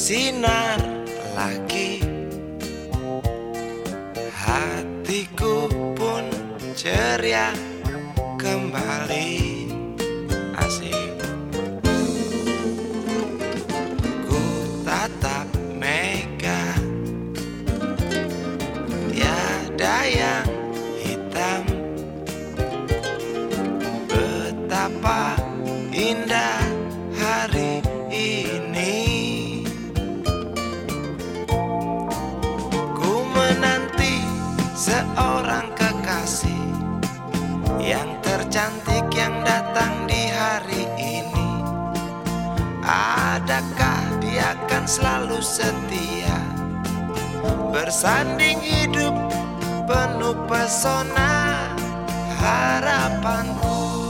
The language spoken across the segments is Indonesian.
bersinar lagi. Hatiku pun ceria kembali. Asik. Ku tatap mega. Tiada yang hitam. Betapa indah hari ini seorang kekasih Yang tercantik yang datang di hari ini. Adakah dia akan selalu setia Bersanding hidup penuh pesona harapanku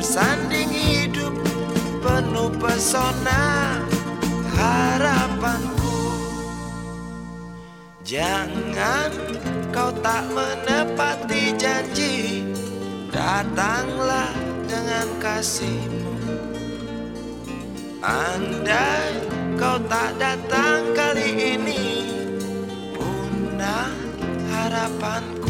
Bersanding hidup penuh pesona harapanku. Jangan kau tak menepati janji Datanglah dengan kasihmu. Andai kau tak datang kali ini Punah harapanku